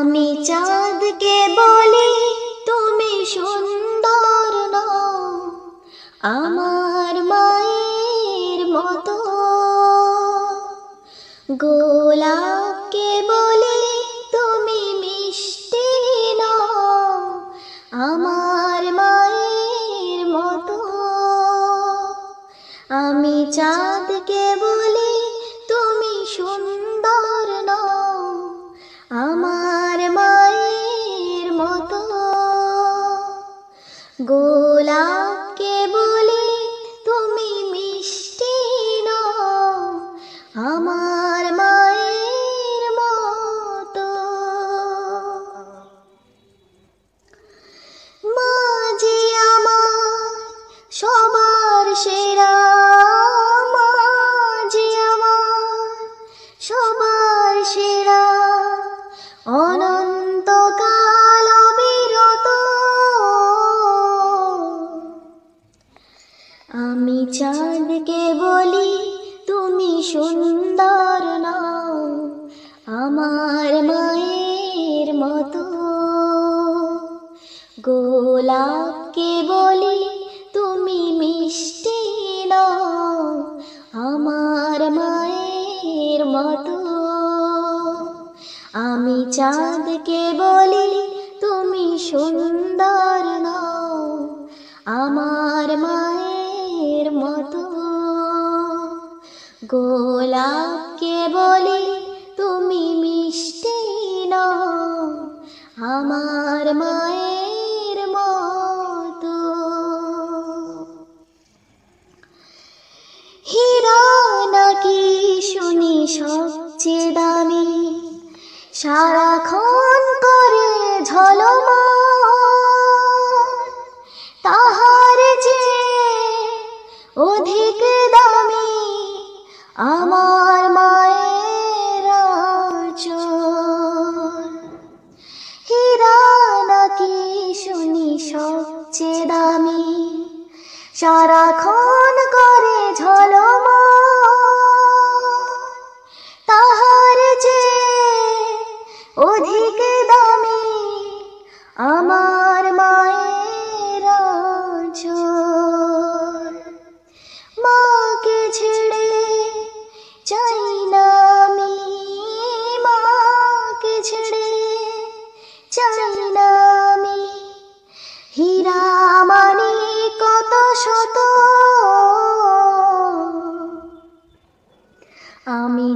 আমি চাঁদকে বলি, তুমি সুন্দর আমার মায়ের মতো। গোলাপকে বলি, তুমি মিষ্টি নও। আমার মায়ের মতো। আমি চাঁদকে বলি, তুমি সুন্দর গোলাপকে গোলাপকে বলি, তুমি মিষ্টি আমার মায়ের মতো। আমি চাঁদকে বলি, তুমি সুন্দর নাও, আমার মায়ের মতো। গোলাপকে বলি, তুমি মিষ্টি নাও, আমার মায়ের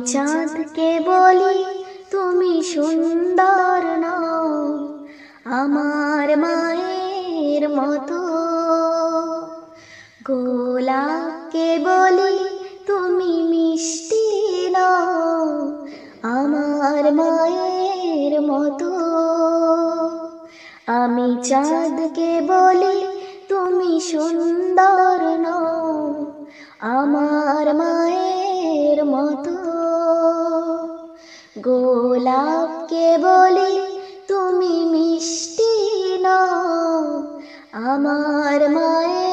চাঁদকে বলি, তুমি সুন্দর নও, আমার মায়ের মতো। গোলাপকে বলি, তুমি মিষ্টি নও, আমার মায়ের মতো। আমি চাঁদকে বলি, তুমি সুন্দর নও, আমার মায়ের মতো। গোলাপকে বলি তুমি মিষ্টি নও আমার মায়ের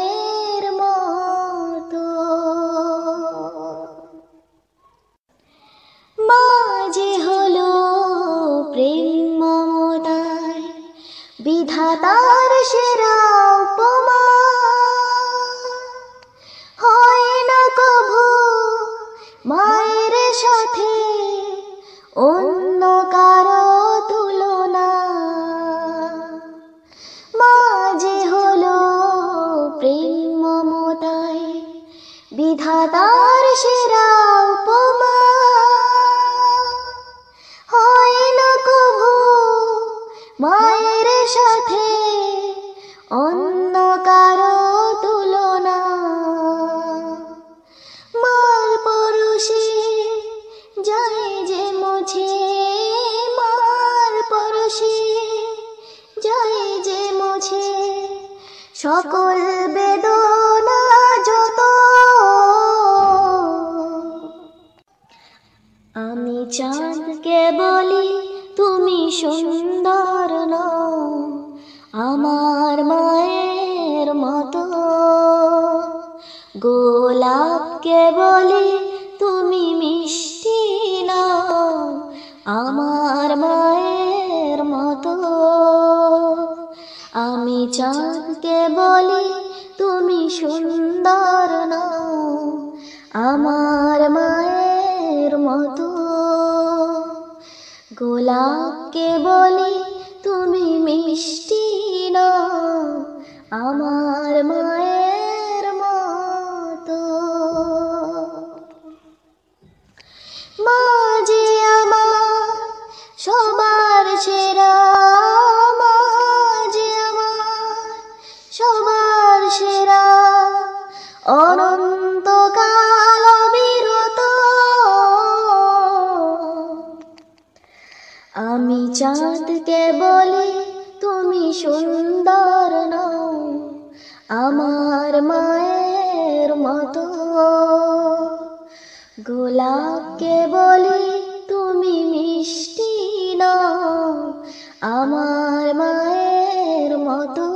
সকল বেদনা যত। আমি চাঁদকে বলি, তুমি সুন্দর নও, আমার মায়ের মতো। গোলাপকে বলি, তুমি মিষ্টি চাঁদকে বলি, তুমি সুন্দর নও, আমার মায়ের মতো। গোলাপকে বলি, তুমি মিষ্টি নও, আমার মায়ের চাঁদকে বলে, তুমি সুন্দর নও, আমার মায়ের মতো। গোলাপকে বলি, তুমি মিষ্টি নও, আমার মায়ের মতো।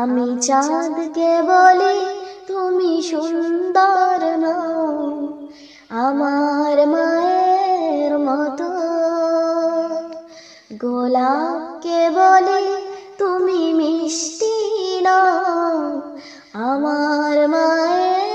আমি চাঁদকে বলি, তুমি সুন্দর নও, আমার মায়ের মতো। গোলাপকে বলে তুমি মিষ্টি নাম আমার মায়ের